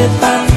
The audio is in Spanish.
separar.